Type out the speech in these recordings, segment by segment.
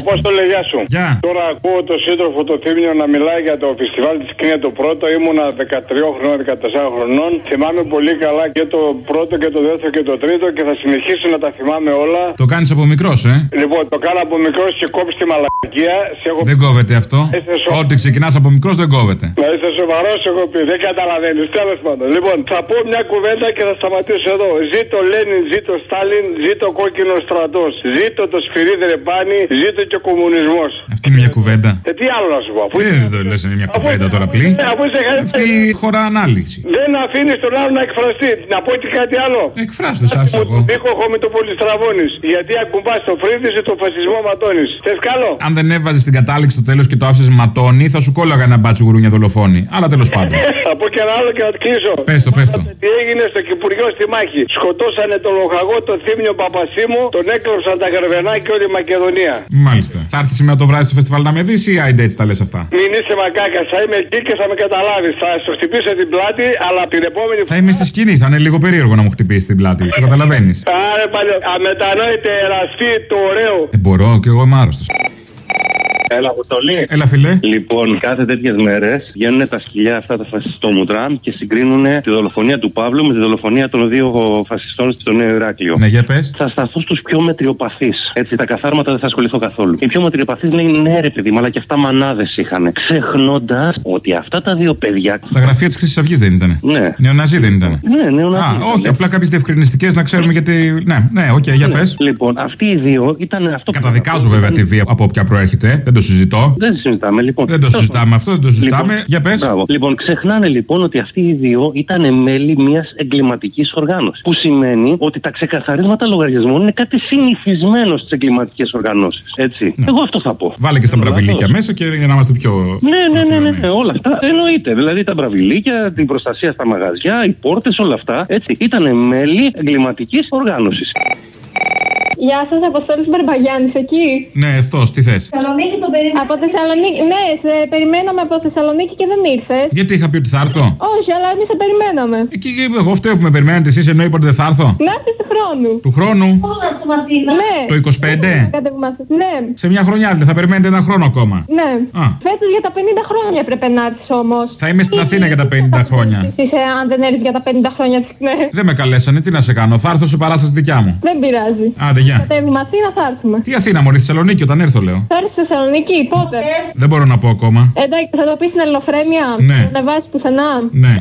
Απόστολε, γεια σου. Γεια. Τώρα ακούω το σύντροφο το Θήμιο να μιλάει για το φεστιβάλ της Κρίνια το πρώτο. Ήμουνα 13 χρονών, 14 χρονών. Θυμάμαι πολύ καλά και το πρώτο και το δεύτερο και το τρίτο και θα συνεχίσω να τα θυμάμαι όλα. Το κάνεις από μικρός, ε; Λοιπόν, το κάνω από μικρός και κόψει τη μαλακία. Σε έχω... Δεν κόβεται αυτό. Είστε σο- Ό,τι ξεκινάς από μικρός δεν κόβεται. Να είσαι σοβαρός, έχω πει. Δεν καταλαβαίνεις. Τέλος πάντων. Λοιπόν, θα πω μια κουβέντα και θα σταματήσω εδώ. Ζήτω Λένιν, ζήτω Στάλιν, ζήτω κόκκινο στρατός. Ζήτω το σφυρίδι ρεπάνι, ζήτω και ο κομμουνισμός. Αυτή είναι μια κουβέντα. Ε, τι άλλο να σου πω. αφού- Ε, Δεν το λες είναι μια αφού- κουβέντα τώρα πλή. Ε, Αφού είσαι Αυτή χωρά ανάλυση. Δεν αφήνεις τον άλλο να εκφραστεί. Να πω και κάτι άλλο. Εκφράστο, άφησα εγώ. Δίχοχο με το πολυστραβώνει. Γιατί ακουμπάς το φρύδι το φασισμό ματώνεις. Θες καλό; Αν δεν έβαζες την κατάληξη στο τέλος και το άφησες ματώνει, θα σου κόλλαγα ένα μπάτσο γουρούνια δολοφόνη. Αλλά τέλος πάντων. Θα πω και ένα άλλο και να το κλείσω. Πες το, πες το. Τι έγινε στο Κυπουριό στη μάχη. Σκοτώσανε τον λοχαγό, τον θύμιο Παπασίμου, τον έκλωψαν τα γαρβενά και όλη η Μακεδονία. Μάλιστα. Θα έρθει σήμερα το βράδυ στο φεστιβάλ να με δεις ή άιντε έτσι τα λες αυτά; Μην είσαι μακάκας, θα είμαι εκεί και θα με καταλάβεις. Θα σου χτυπήσω την πλάτη, αλλά την επόμενη Θα είμαι στη σκηνή, θα είναι λίγο περίεργο να μου χτυπήσει την πλάτη. Το καταλαβαίνεις. Άρε παλιό, αμετανόητε εραστή το ωραίο. Ε, μπορώ και εγώ είμαι άρρωστος. Έλα, Αποστολή. Έλα, φιλέ. Λοιπόν, κάθε τέτοιες μέρες βγαίνουν τα σκυλιά αυτά τα φασιστόμουτρα και συγκρίνουν τη δολοφονία του Παύλου με τη δολοφονία των δύο φασιστών στο Νέο Ηράκλειο. Ναι, για πες. Θα σταθώ στους πιο μετριοπαθείς. Έτσι, τα καθάρματα δεν θα ασχοληθώ καθόλου. Οι πιο μετριοπαθείς λένε ναι, ρε παιδί, μου, αλλά και αυτά μανάδες είχαν. Ξεχνώντας ότι αυτά τα δύο παιδιά. Στα γραφεία της Χρυσής Αυγής δεν ήταν. Ναι. Νεοναζί δεν ήταν. Ναι, ναι, ναι. Α, όχι, απλά κάποιες διευκρινιστικές να ξέρουμε γιατί. Ναι, ναι, οκ, για πες. Λοιπόν, αυτοί οι δύο ήταν αυτό που. Καταδικάζω βέβαια τη βία από όποια προέρχεται. Δεν το συζητώ. Δεν συζητάμε, λοιπόν. Δεν το συζητάμε αυτό, δεν το συζητάμε. Για πες. Μπράβο. Λοιπόν, ξεχνάνε λοιπόν ότι αυτοί οι δύο ήταν μέλη μιας εγκληματικής οργάνωσης. Που σημαίνει ότι τα ξεκαθαρίσματα λογαριασμών είναι κάτι συνηθισμένο στις εγκληματικές οργανώσεις. Έτσι. Εγώ αυτό θα πω. Βάλε και στα μπραβιλίκια μέσα και για να είμαστε πιο. Ναι, ναι, ναι, ναι, ναι, όλα αυτά εννοείται. Δηλαδή τα μπραβιλίκια, την προστασία στα μαγαζιά, οι πόρτες, όλα αυτά. Έτσι. Ήταν μέλη εγκληματικής οργάνωσης. Γεια σας, Αποστόλης Μπαρμπαγιάννης, εκεί. Ναι, αυτό, τι θες; Θεσσαλονίκη τον περιμένω. Από Θεσσαλονίκη, ναι, σε περιμέναμε από Θεσσαλονίκη και δεν ήρθες. Γιατί είχα πει ότι θα έρθω; Όχι, αλλά εμείς σε περιμέναμε. Εκεί εγώ φταίω που με περιμένετε εσείς ενώ είπατε δεν θα έρθω. Να έρθει του χρόνου. Του χρόνου; Ναι. Το 25. Κατεβούμαστε. Ναι, Σε μια χρονιά δηλαδή θα περιμένετε ένα χρόνο ακόμα; ναι. Α. Φέτος για τα 50 χρόνια έπρεπε να έρθεις όμως. Θα είμαι στην Αθήνα για τα 50 χρόνια. Είσαι, αν δεν έρθεις για τα 50 χρόνια τη ναι. Δεν με καλέσανε, τι να σε κάνω. Θα έρθω σε παράσταση δικιά μου. Δεν πειράζει. Άντε, γεια. Κατέβουμε Αθήνα, θα έρθουμε. Τι Αθήνα, Μωρή Θεσσαλονίκη όταν έρθω, λέω. Θα έρθεις στη Θεσσαλονίκη, πότε; Δεν μπορώ να πω ακόμα. Εντάξει, θα το πεις στην Ελληνοφρένεια. Ναι. Θα ανεβάσει πουθενά. Ναι.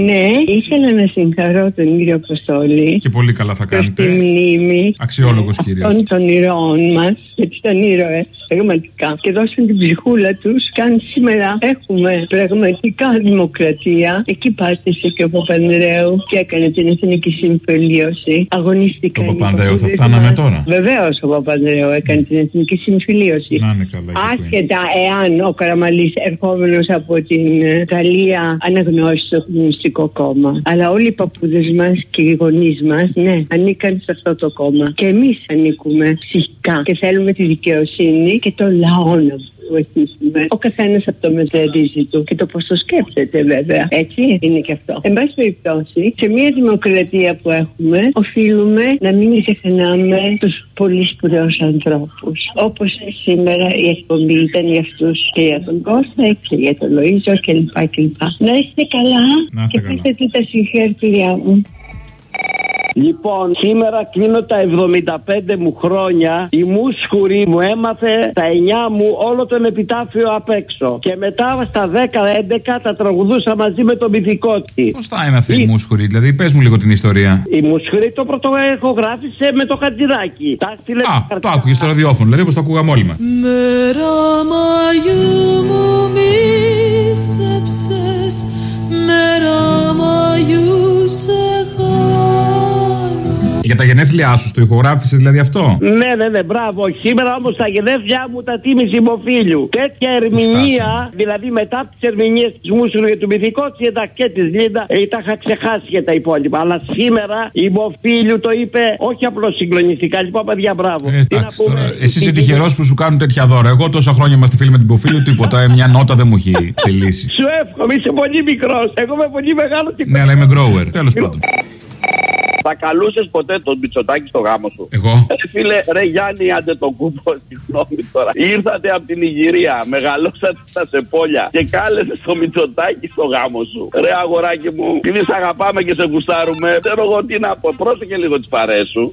Ναι, ήθελα να συγχαρώ τον κύριο Αποστόλη Και πολύ καλά θα προς τη κάνετε. μνήμη Αξιόλογος κύριος. αυτών των ηρώων μας, γιατί ήταν ήρωες πραγματικά και δώσαν την ψυχούλα τους. Και αν σήμερα έχουμε πραγματικά δημοκρατία, εκεί πάτησε και ο Παπανδρέου και έκανε την εθνική συμφιλίωση. Αγωνίστηκαν. Το οι Παπανδρέου θα πατρίδες φτάναμε μας. τώρα. Βεβαίως ο Παπανδρέου έκανε την εθνική συμφιλίωση. Να είναι καλά. εκεί που είναι. Άσχετα εάν ο Καραμαλής ερχόμενος από την ε, Γαλλία αναγνώρισε το Κομμουνιστικό Κόμμα. Αλλά όλοι οι παππούδες μας και οι γονείς μας, ναι, ανήκαν σε αυτό το κόμμα. Και εμείς ανήκουμε ψυχικά και θέλουμε τη δικαιοσύνη και το λαό να βοηθήσουμε. Ο καθένας από το μεζερίζι του και το πώς το σκέφτεται, βέβαια. Έτσι είναι και αυτό. Εν πάση περιπτώσει, σε μια δημοκρατία που έχουμε, οφείλουμε να μην ξεχνάμε τους πολύ σπουδαίους ανθρώπους. Όπως σήμερα η εκπομπή ήταν για αυτούς και για τον Κώστα και για τον Λοίζο κλπ. κλπ. Να είστε καλά Να είστε και καλά. πείτε τα συγχαρητήριά μου. Λοιπόν, σήμερα κλείνω τα 75 μου χρόνια. Η μουσχουρή μου έμαθε τα 9 μου όλο τον επιτάφιο απ' έξω. Και μετά στα 10-11 τα τραγουδούσα μαζί με τον μυθικό τη. Πώ θα είναι αυτή η μουσχουρή, δηλαδή πες μου λίγο την ιστορία. Η μουσχουρή το πρωτοεχογράφησε με το χατζηδάκι. Τα στείλε Α, το άκουγες στο ραδιόφωνο, δηλαδή όπως το ακούγαμε όλοι μας. Μέρα Μαγιού μου μίσεψες, μέρα Μαγιού σε χάνω. Για τα γενέθλιά σου το ηχογράφησες δηλαδή αυτό; Ναι, ναι, ναι, μπράβο. Σήμερα όμως τα γενέθλιά μου τα τίμησε υποφίλου. Τέτοια ερμηνεία, δηλαδή μετά από τις ερμηνείες της Μούσουλου και του μυθικού τη εντάξει και της Λίντα, ε, τα είχα ξεχάσει και τα υπόλοιπα. Αλλά σήμερα η υποφίλου το είπε όχι απλώς συγκλονιστικά. Λοιπόν, παιδιά, μπράβο. Ε, Τι να εντάξει πούμε, τώρα. Εσύ είσαι τι- τυχερό που σου κάνουν τέτοια δώρα. Εγώ τόσα χρόνια είμαστε φίλοι με την Ποφίλου, τίποτα. ε, Μια νότα δεν μου έχει ψηλήσει. Σου εύχομαι, είσαι πολύ μικρός. Εγώ είμαι πολύ μεγάλο και Ναι, αλλά είμαι grower. Τέλος πάντων. Θα καλούσες ποτέ τον Μητσοτάκη στο γάμο σου; Εγώ. Ρε φίλε, ρε Γιάννη, άντε τον κούμπο, συγγνώμη τώρα. Ήρθατε από την Ιγυρία, μεγαλώσατε στα σεπόλια και κάλεσες το Μητσοτάκη στο γάμο σου. Ρε αγοράκι μου, επειδή σε αγαπάμε και σε γουστάρουμε, ξέρω εγώ τι να πω. Πρόσεχε λίγο τις παρέ σου.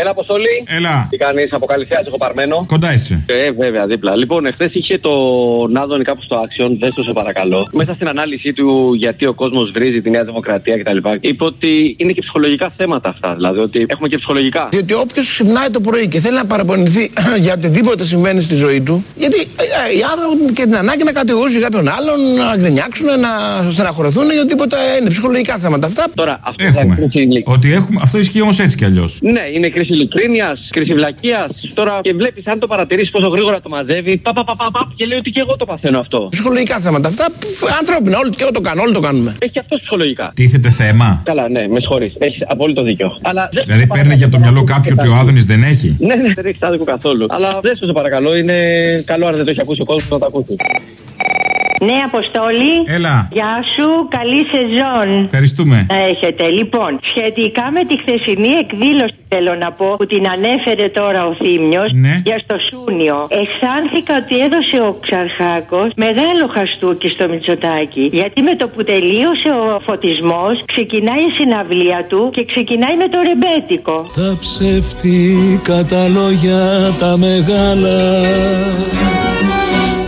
Έλα, Αποστολή. Έλα. Τι κάνεις, αποκαλυφθιά, έχω παρμένο. Κοντά είσαι. Ε, βέβαια, δίπλα. Λοιπόν, εχθές είχε τον Άδωνη κάπου στο Action, δεν το σε παρακαλώ. Μέσα στην ανάλυση του γιατί ο κόσμος βρίζει τη Νέα Δημοκρατία κτλ. Είπε ότι είναι και ψυχολογικά θέματα αυτά. Δηλαδή ότι έχουμε και ψυχολογικά. Διότι όποιος ξυπνάει το πρωί και θέλει να παραπονηθεί για οτιδήποτε συμβαίνει στη ζωή του, γιατί ε, οι άνθρωποι έχουν και την ανάγκη να κατηγορήσουν κάποιον άλλον, να γκρινιάξουν, να στεναχωρεθούν για οτιδήποτε είναι ψυχολογικά θέματα αυτά. Τώρα, αυτό Έχουμε. Ότι έχουμε. Αυτό ισχύει όμως έτσι κι αλλιώς. Ναι, είναι κρίση ειλικρίνεια, κρίση βλακείας. Τώρα και βλέπεις, αν το παρατηρήσεις πόσο γρήγορα το μαζεύει, πα, πα, πα, πα, πα, και λέει ότι και εγώ το παθαίνω αυτό. Ψυχολογικά θέματα αυτά, που, ανθρώπινα, όλοι και εγώ το κάνω, όλοι το κάνουμε. Έχει αυτό ψυχολογικά. Τίθεται θέμα; Καλά, ναι, με συγχωρείς. Έχεις απόλυτο δίκιο. Αλλά δεν Δηλαδή παίρνει για το μυαλό κάποιο ότι ο Άδωνης δεν έχει; Ναι, ναι, δεν έχει άδικο καθόλου. Αλλά δεν σου το παρακαλώ, είναι καλό αν δεν το έχει ακούσει ο κόσμος να το ακούσει. Ναι, Αποστόλη. Έλα. Γεια σου, καλή σεζόν. Ευχαριστούμε. Να έχετε. Λοιπόν, σχετικά με τη χθεσινή εκδήλωση θέλω να πω που την ανέφερε τώρα ο Θήμιος Ναι. για στο Σούνιο. Αισθάνθηκα ότι έδωσε ο Ξαρχάκος μεγάλο χαστούκι στο Μητσοτάκι. Γιατί με το που τελείωσε ο φωτισμός ξεκινάει η συναυλία του και ξεκινάει με το ρεμπέτικο. Τα ψεύτικα τα λόγια τα μεγάλα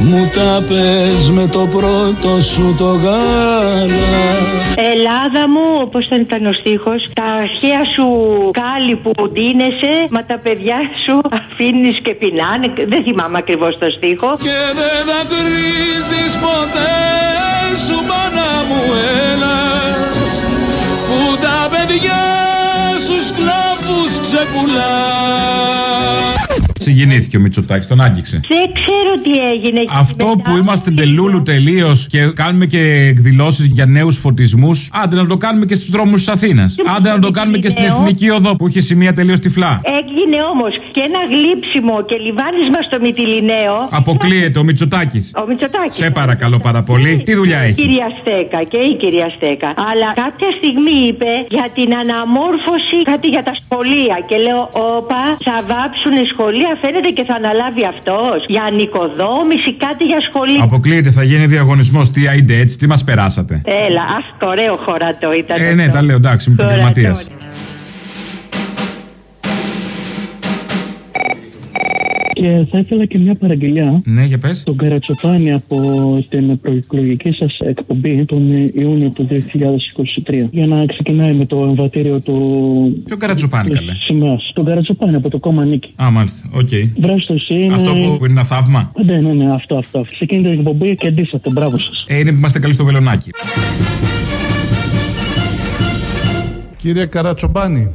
μου τα πες με το πρώτο σου το γάλα Ελλάδα μου, όπως θα ήταν ο στίχος, τα αρχαία σου κάλλη που ντύνεσαι, μα τα παιδιά σου αφήνεις και πεινάνε. Δεν θυμάμαι ακριβώς το στίχο. Και δεν δακρύζεις ποτέ σου μάνα μου έλας Που τα παιδιά σου σκλάβους ξεκουλάς Συγκινήθηκε ο Μητσοτάκης, τον άγγιξε. Δεν ξέρω τι έγινε. Αυτό που είμαστε τελούλου τελείως και κάνουμε και εκδηλώσεις για νέους φωτισμούς, άντε να το κάνουμε και στους δρόμους της Αθήνας. Άντε να το κάνουμε και στην Νέο. Εθνική Οδό που έχει σημεία τελείως τυφλά. Έγινε όμως και ένα γλύψιμο και λιβάνισμα στο Μυτιλινέο. Αποκλείεται ο Μητσοτάκης. Ο Μητσοτάκης. Σε παρακαλώ πάρα πολύ. Τι δουλειά Η έχει; κυρία Στέκα και η κυρία Στέκα. Αλλά κάποια στιγμή είπε για την αναμόρφωση κάτι για τα σχολεία. Και λέω, Όπα, θα βάψουν σχολεία, φαίνεται και θα αναλάβει αυτός. Για ανοικοδόμηση, κάτι για σχολεία. Αποκλείεται, θα γίνει διαγωνισμός. Τι άιντε έτσι, τι μας περάσατε; Έλα, αχ, ωραίο χωρατό ήταν. Ε, ναι, αυτό. τα λέω, εντάξει, είμαι Χωρατό. επαγγελματία. Και θα ήθελα και μια παραγγελιά. Ναι, για πες. Τον Καρατσοφάνη από την προεκλογική σας εκπομπή τον Ιούνιο του 2023. Για να ξεκινάει με το εμβατήριο του. Ποιο Καρατσοπάνη, καλέ; Σημαίας. Τον Καρατσοφάνη από το κόμμα Νίκη. Α, μάλιστα, οκ. Βρες το εσύ. είναι- Αυτό που είναι ένα θαύμα; Ναι, ναι, ναι, αυτό, αυτό. Σε εκείνη την εκπομπή και αντίσταται. Μπράβο σας. Ε, είναι που είμαστε καλοί στο βελονάκι. Κύριε Καρατσομπάνη,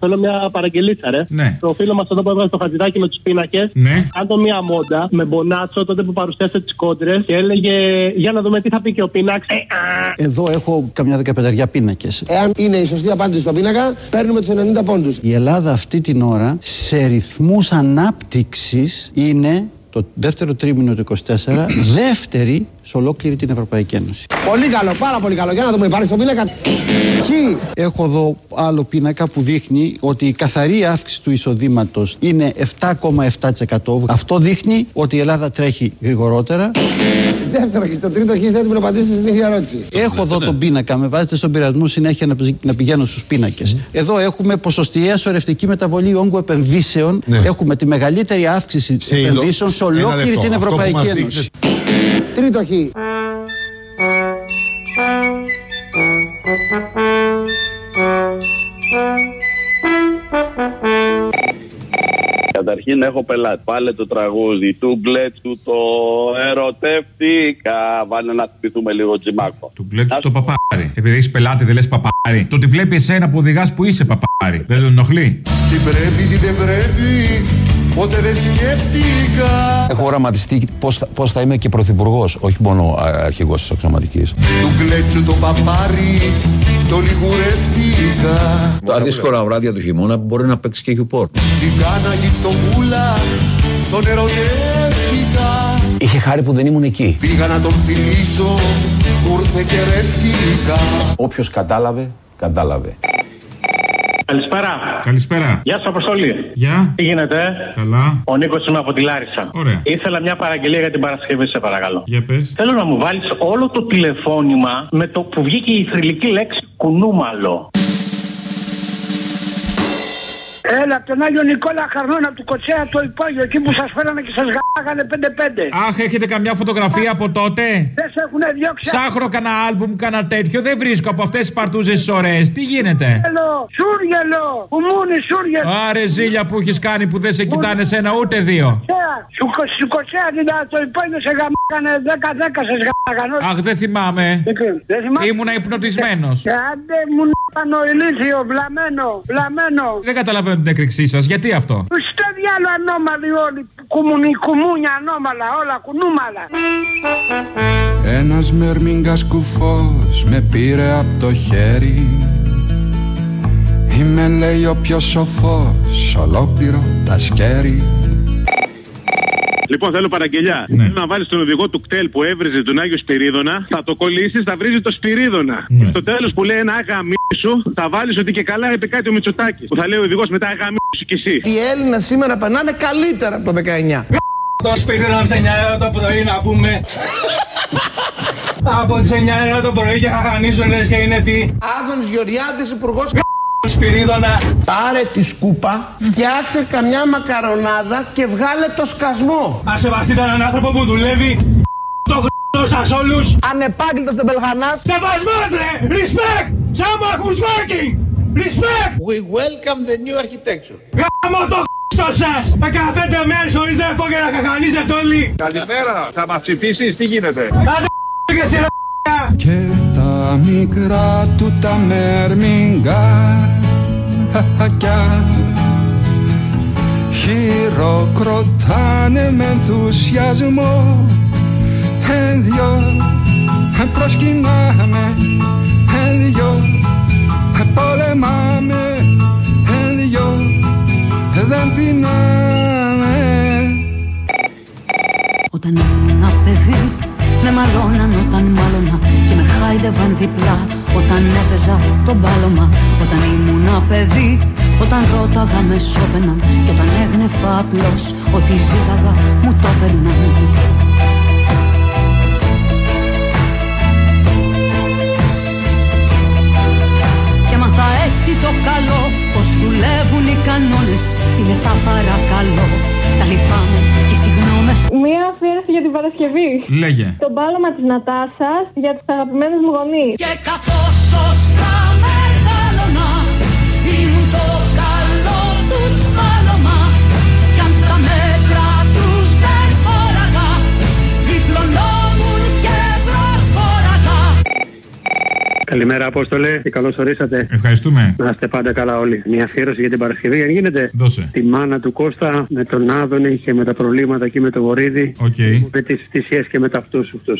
Θέλω μια παραγγελίτσα, ρε. Ναι. Το φίλο μας εδώ που έβγαλε το χατζηδάκι με τους πίνακες. Ναι. Κάντο μια μόντα με μπονάτσο τότε που παρουσίασε τις κόντρες και έλεγε Για να δούμε τι θα πει και ο πίναξ. Ε, α. Εδώ έχω καμιά δεκαπενταριά πίνακες. Εάν είναι η σωστή απάντηση στον πίνακα, παίρνουμε τους 90 πόντους. Η Ελλάδα αυτή την ώρα σε ρυθμούς ανάπτυξης είναι το δεύτερο τρίμηνο του 24 δεύτερη σε ολόκληρη την Ευρωπαϊκή Ένωση. Πολύ καλό, πάρα πολύ καλό. Για να δούμε, υπάρχει στον πίνακα. Χ. Έχω εδώ άλλο πίνακα που δείχνει ότι η καθαρή αύξηση του εισοδήματος είναι 7,7%. Αυτό δείχνει ότι η Ελλάδα τρέχει γρηγορότερα. Δεύτερο χ. Το τρίτο χ δεν έτοιμο να απαντήσετε στην ίδια ερώτηση. Έχω εδώ τον πίνακα, με βάζετε στον πειρασμό συνέχεια να, πη- να πηγαίνω στους πίνακες. Εδώ έχουμε ποσοστιαία σωρευτική μεταβολή όγκου επενδύσεων. Έχουμε τη μεγαλύτερη αύξηση Σε υλο- επενδύσεων σε Ένα ολόκληρη λεπτό. την Αυτό που Ευρωπαϊκή μας Ένωση. δείχνετε- Τρίτο χ. Καταρχήν έχω πελάτη. Πάλε το τραγούδι του μπλέτσου το ερωτεύτηκα. Βάλε να χτυπηθούμε λίγο τζιμάκο. Του μπλέξου το παπάρι. Επειδή είσαι πελάτη, δεν λες παπάρι. Το ότι βλέπει εσένα που οδηγάς που είσαι παπάρι. Δεν τον ενοχλεί. Τι πρέπει, τι δεν πρέπει, Ποτέ δεν σκέφτηκα Έχω οραματιστεί πώς θα, πώς θα είμαι και πρωθυπουργός, όχι μόνο α, αρχηγός της αξιωματικής. Του κλέτσου το παπάρι Το λιγουρεύτηκα Τα δύσκολα βράδια του χειμώνα μπορεί να παίξει και χιουπόρ. Τσιγκάνα γυφτοπούλα Τον ερωτεύτηκα Είχε χάρη που δεν ήμουν εκεί. Πήγα να τον φιλήσω Μου ήρθε και ρεύτηκα Όποιος κατάλαβε, κατάλαβε. Καλησπέρα. Καλησπέρα. Γεια σας, Αποστολή. Γεια. Τι γίνεται, ε; Καλά. Ο Νίκος είμαι από τη Λάρισα. Ωραία. Ήθελα μια παραγγελία για την Παρασκευή, σε παρακαλώ. Για πες. Θέλω να μου βάλεις όλο το τηλεφώνημα με το που βγήκε η θρηλυκή λέξη κουνούμαλο. Έλα, από τον Άγιο Νικόλα Χαρνών από του Κοτσέα το υπόγειο, εκεί που σας φέρανε και σας γάγανε 5-5. Αχ, έχετε καμιά φωτογραφία από τότε; Δεν σε έχουν διώξει. Ψάχνω κανένα άλμπουμ, κανένα τέτοιο. Δεν βρίσκω από αυτές τις παρτούζες τις ωραίες. Τι γίνεται; Σούργελο, σούργελο, κουμούνι, σούργελο. Άρε ζήλια που έχεις κάνει που δεν σε κοιτάνε σε ένα ούτε δύο. Σου, σου Κοτσέα την το υπόγειο σε γαμάγανε 10-10 σε γαμάγανε. Αχ, δεν θυμάμαι. Δεν θυμάμαι. Ήμουνα υπνοτισμένος. Και άντε μου πάνω ηλίθιο, βλαμμένο, βλαμμένο. Δεν καταλαβαίνω την έκρηξή σας. Γιατί αυτό; Στο διάλογο ανώμαλοι όλοι. Κουμουνι, κουμούνια ανώμαλα, όλα κουνούμαλα. Ένας μερμήγκας κουφός με πήρε από το χέρι Είμαι λέει ο πιο σοφός, ολόκληρο τα σκέρι Λοιπόν, θέλω παραγγελιά. Ναι. Θέλω να βάλεις τον οδηγό του κτέλ που έβριζε τον Άγιο Σπυρίδωνα, θα το κολλήσεις, θα βρίζει το Σπυρίδωνα. Ναι. Στο τέλος που λέει ένα αγαμί σου, θα βάλεις ότι και καλά είπε κάτι ο Μητσοτάκης. Που θα λέει ο οδηγός μετά αγαμί σου κι εσύ. Οι Έλληνες σήμερα περνάνε καλύτερα από το 19. Το σπίτι να σε 9 ώρα το πρωί να πούμε. Από τις 9 ώρα το πρωί και χαχανίζουν λες και είναι τι. Άδωνης Γεωργιάδης, υπουργός Σπυρίδωνα. Πάρε τη σκούπα, φτιάξε καμιά μακαρονάδα και βγάλε το σκασμό. Α σεβαστείτε έναν άνθρωπο που δουλεύει. Το γ***ο σας όλους. Ανεπάγγελτος τον Πελγανάς. Σεβασμός ρε! Respect! Someone who's working! Respect! We welcome the new architecture. Γάμο το γ***ο σας! 15 μέρες χωρίς να πω και να χαχανίζετε όλοι! Καλημέρα, θα μας ψηφίσεις, τι γίνεται; Άντε και εσύ ρε Και τα μικρά του τα μερμήγκακια Χειροκροτάνε με ενθουσιασμό. Εν δυο προσκυνάμε. Εν δυο πολεμάμε. Εν δυο δεν πεινάμε. Όταν ήμουν παιδί με μαλώναν όταν μάλωνα και με χάιδευαν διπλά όταν έπαιζα τον μπάλωμα όταν ήμουν παιδί όταν ρώταγα με σώπαιναν και όταν έγνεφα απλώς ότι ζήταγα μου το έπαιρναν. Και μάθα έτσι το καλό Πως δουλεύουν οι κανόνες Είναι τα παρακαλώ Τα λυπάμαι και οι συγγνώμες Μία αφιέρωση για την Παρασκευή. Λέγε. Το μπάλωμα της Νατάσας για τους αγαπημένους μου γονείς. Και καθώς Καλημέρα, Απόστολε, και καλώς ορίσατε. Ευχαριστούμε. Να είστε πάντα καλά όλοι. Μια αφιέρωση για την Παρασκευή, αν γίνεται. Δώσε. Τη μάνα του Κώστα με τον Άδωνη και με τα προβλήματα εκεί με το Βορίδη. Οκ. Με τις θυσίες και με τα αυτούς αυτού.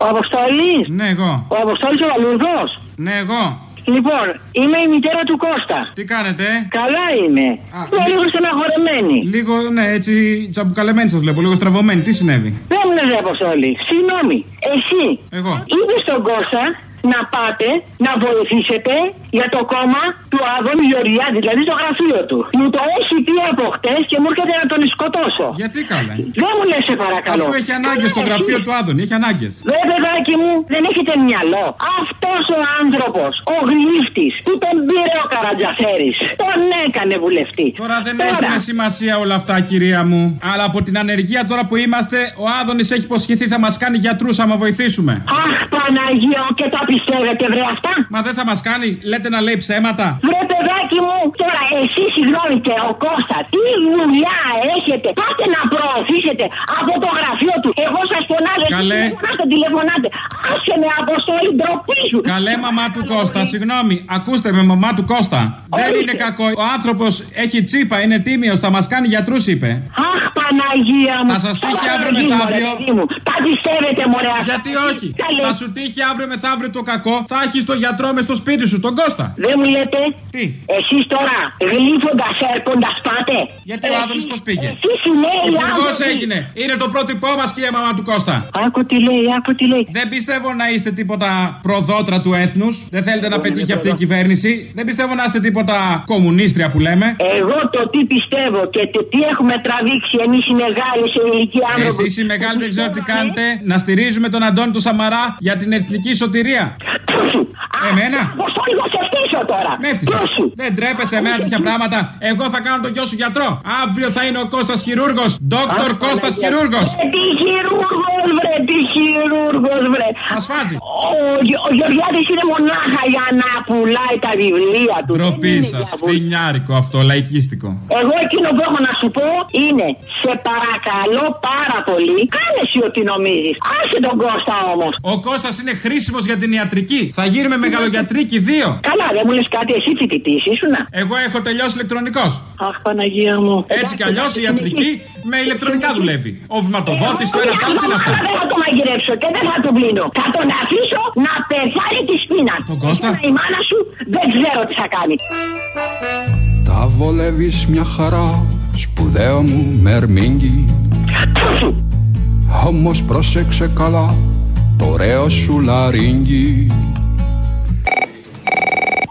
Ο Αποστόλης. Ναι, εγώ. Ο Αποστόλης ο Βαλουρδό. Ναι, εγώ. Λοιπόν, είμαι η μητέρα του Κώστα. Τι κάνετε, Καλά είμαι. Είμαι λίγο στεναχωρεμένη. Λίγο, ναι, έτσι τσαμπουκαλεμένη σας βλέπω, λίγο στραβωμένη. Τι συνέβη; Δεν μου λες, ρε Αποστόλη. Συγγνώμη. Εσύ. Εγώ. Είπε στον Κώστα; Να πάτε να βοηθήσετε για το κόμμα του Άδων Γεωργιάδη, δηλαδή το γραφείο του. Μου το έχει πει από χτες και μου έρχεται να τον σκοτώσω. Γιατί καλά. Δεν μου λες, σε παρακαλώ. Αφού έχει ανάγκες στο γραφείο του Άδωνη, έχει ανάγκες. Δε παιδάκι μου, δεν έχετε μυαλό. Αυτός ο άνθρωπος, ο γλύφτης, που τον πήρε ο Καρατζαφέρης, τον έκανε βουλευτή. Τώρα δεν έχουν σημασία όλα αυτά, κυρία μου. Αλλά από την ανεργία τώρα που είμαστε, ο Άδωνης έχει υποσχεθεί θα μας κάνει γιατρούς άμα βοηθήσουμε. Αχ, Παναγία, και τα πιστεύετε, βρε αυτά; Μα δεν θα μας κάνει, λέτε να λέει ψέματα. Βρε παιδάκι παιδάκι μου, τώρα εσύ συγγνώμη και ο Κώστα, τι δουλειά έχετε, πάτε να προωθήσετε από το γραφείο του. Εγώ σας φωνάζω, Καλέ. εσείς τηλεφωνάτε, τηλεφωνάτε. Άσε με αποστολή ντροπή σου. Καλέ μαμά του Κώστα, συγγνώμη. Ακούστε με μαμά του Κώστα. Δεν είναι κακό. Ο άνθρωπος έχει τσίπα, είναι τίμιος, θα μας κάνει γιατρούς, είπε. Αχ, Παναγία μου. Θα σας τύχει Τώρα, αύριο παιδί μου, μεθαύριο. ρε, παιδί μου. Τα πιστεύετε, μωρέ. αυτά. Γιατί όχι. Καλέ. Θα σου τύχει αύριο μεθαύριο το κακό. Θα έχεις τον γιατρό μες στο σπίτι σου, τον Κώστα. Δεν μου λέτε; Τι; Εσείς τώρα γλύφοντας έρχοντας πάτε. Γιατί ο Άδωνη πώς πήγε; Εσείς οι νέοι Υπουργός άνθρωποι. έγινε. Είναι το πρότυπό μας, κυρία μαμά του Κώστα. Άκου τι λέει, άκου τι λέει. Δεν πιστεύω να είστε τίποτα προδότρα του έθνους. Δεν θέλετε να πετύχει αυτή η κυβέρνηση. Δεν πιστεύω να είστε τίποτα κομμουνίστρια που λέμε. Εγώ το τι πιστεύω και το τι έχουμε τραβήξει εμείς οι μεγάλοι σε ηλικία άνθρωποι. Εσείς οι μεγάλοι δεν ξέρω τι κάνετε. Να στηρίζουμε τον Αντώνη του Σαμαρά για την εθνική σωτηρία. Εμένα; Πώς το λίγο σε φτύσω τώρα. Με έφτιαξε. Δεν τρέπεσαι εμένα τέτοια πράγματα. Εγώ θα κάνω τον γιο σου γιατρό. Αύριο θα είναι ο Κώστας χειρούργος. Δόκτωρ Κώστας χειρούργος. Ε, Τι χειρούργος βρε, τι χειρούργος βρε. Θα σφάζει. Ο, Γε- ο Γεωργιάδης είναι μονάχα για να πουλάει τα βιβλία του. Ντροπή σας. Φθινιάρικο αυτό, λαϊκίστικο. Εγώ εκείνο που έχω να σου πω είναι σε παρακαλώ πάρα πολύ κάνε εσύ ό,τι νομίζεις. Άσε τον Κώστα όμως. Ο Κώστας είναι χρήσιμος για την ιατρική. Θα γίνουμε μεγαλογιατρίκοι δύο. Καλά δεν μου λες κάτι εσύ φοιτητής ήσουνα. Εγώ έχω τελειώσει ηλεκτρονικός. Αχ Παναγία μου. Έτσι κι αλλιώ η ιατρική με ηλεκτρονικά δουλεύει. Ο βηματοδότη, το ένα το άλλο, τι είναι αυτό. Δεν θα το μαγειρέψω και δεν θα τον πλύνω. Θα τον αφήσω να πεθάνει τη σπίνα. Τον Κώστα? Εσένα, Η μάνα σου δεν ξέρω τι θα κάνει. Τα βολεύεις μια χαρά Σπουδαίο μου μερμήγκι Όμως πρόσεξε καλά Το ωραίο σου λαρίνγκι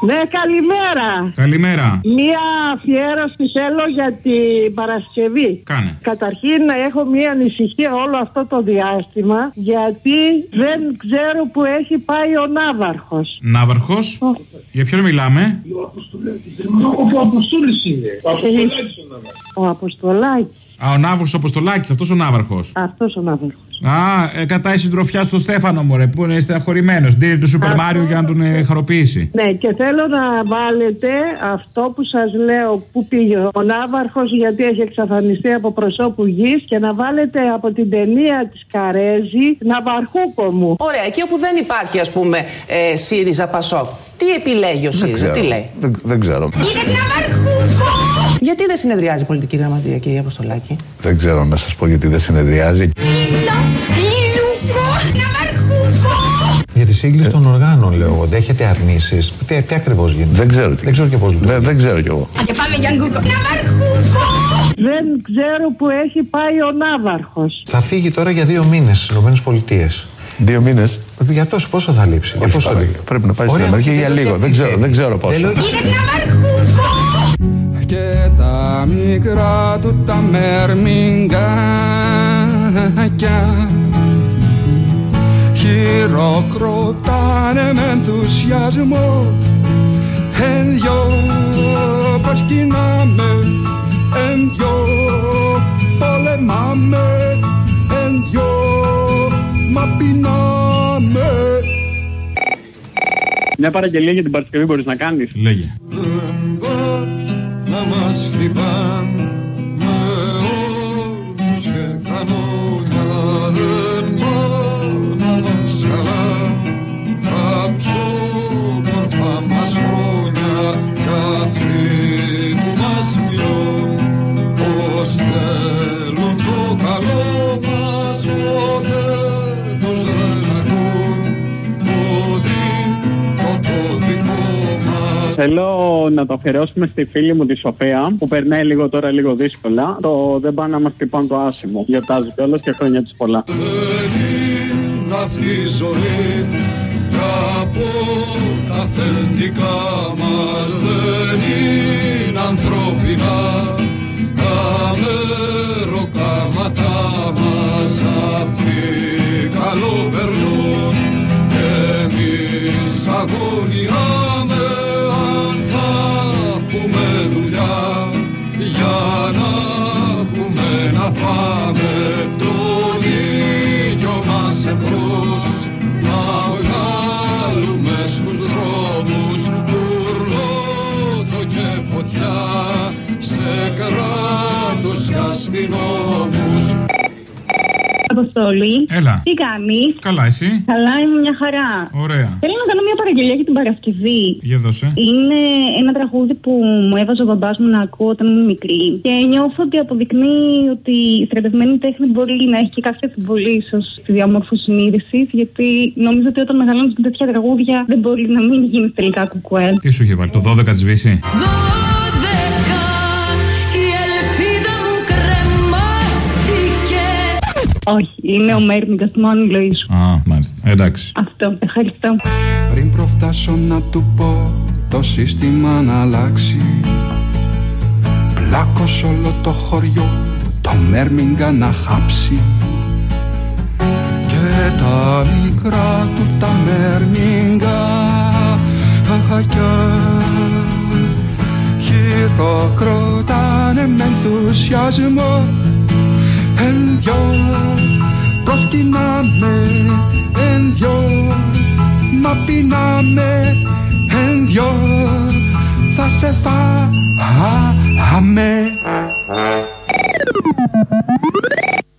Ναι, καλημέρα. Καλημέρα. Μία αφιέρωση θέλω για την Παρασκευή. Κάνε. Καταρχήν να έχω μία ανησυχία όλο αυτό το διάστημα γιατί δεν ξέρω που έχει πάει ο Ναύαρχος. Ναύαρχος; Για ποιον μιλάμε; Ο Αποστόλης είναι. Ο Αποστολάκης ο Αποστολάκης. Α, ο Ναύαρχος Αποστολάκης, αυτός ο Ναύαρχος. Αυτός ο Ναύαρχος. Α, ε, κατά συντροφιά στο Στέφανο, μωρέ, που είναι στεναχωρημένος. Δίνει του Σούπερ Μάριο για να τον ε, χαροποιήσει. Ναι, και θέλω να βάλετε αυτό που σας λέω που πήγε ο Ναύαρχος γιατί έχει εξαφανιστεί από προσώπου γης και να βάλετε από την ταινία της Καρέζη Ναυαρχούκο μου. Ωραία, εκεί όπου δεν υπάρχει ας πούμε ε, ΣΥΡΙΖΑ Πασόκ, τι επιλέγει ο ΣΥΡΙΖΑ, τι λέει; Δεν, δεν ξέρω. Γιατί δεν συνεδριάζει η πολιτική γραμματεία, κύριε Αποστολάκη; Δεν ξέρω να σας πω γιατί δεν συνεδριάζει. Για τη σύγκληση των οργάνων, λέω εγώ. Δέχεται αρνήσεις. Τι, τι ακριβώς γίνεται; Δεν ξέρω τι. Δεν ξέρω και πώς λειτουργεί. Δεν, δεν ξέρω κι εγώ. Και πάμε για Δεν ξέρω που έχει πάει ο Ναύαρχος. Θα φύγει τώρα για δύο μήνες στις ΗΠΑ. Δύο μήνες; Για τόσο, πόσο θα λείψει. Για πόσο θα λείψει. Πρέπει να πάει στην Ωραία, Αμερική όχι, για δεν λίγο. λέω Δεν γιατί ξέρω, δεν ξέρω πόσο. λέω- Και τα μικρά του τα μερμηγκάκια Χειροκροτάνε με ενθουσιασμό Εν δυο προσκυνάμε Εν δυο πολεμάμε Εν δυο μα πεινάμε Μια παραγγελία για την Παρασκευή μπορείς να κάνεις. Λέγε. να μας χτυπάν Θέλω να το αφιερώσουμε στη φίλη μου τη Σοφία που περνάει λίγο τώρα λίγο δύσκολα. Το δεν πάνε να μας τυπώνουν το άσημο. Γιορτάζει κιόλας και χρόνια της πολλά. Δεν είναι αυτή η ζωή κι από τα αφεντικά μας δεν είναι ανθρώπινα τα μεροκάματά μας αυτοί καλό περνούν και εμείς αγωνιάμε αν θα έχουμε δουλειά για να έχουμε να φάμε το δίκιο μας εμπρός. Να βγάλουμε στους δρόμους μπουρλό το και φωτιά σε κράτος και Αποστόλη. Έλα. Τι κάνεις; Καλά, εσύ; Καλά, είμαι μια χαρά. Ωραία. Θέλω να κάνω μια παραγγελία για την Παρασκευή. Για δώσε. Είναι ένα τραγούδι που μου έβαζε ο μπαμπάς μου να ακούω όταν ήμουν μικρή. Και νιώθω ότι αποδεικνύει ότι η στρατευμένη τέχνη μπορεί να έχει και κάποια συμβολή ίσως στη διαμόρφωση συνείδησης. Γιατί νομίζω ότι όταν μεγαλώνεις με τέτοια τραγούδια δεν μπορεί να μην γίνεις τελικά κουκουέ. Τι σου είχε βάλει, το 12 της Βύση; Όχι, είναι ο Μέρμιγκα του Μάνου Λοίσου. Α, μάλιστα. Εντάξει. Αυτό, ευχαριστώ. Πριν προφτάσω να του πω το σύστημα να αλλάξει Πλάκος όλο το χωριό το μέρμιγκα να χάψει Και τα μικρά του τα μέρμιγκα αχακιά Χειροκρότανε με ενθουσιασμό Εν δυο προσκυνάμε Εν δυο μα πεινάμε Εν δυο θα σε φάμε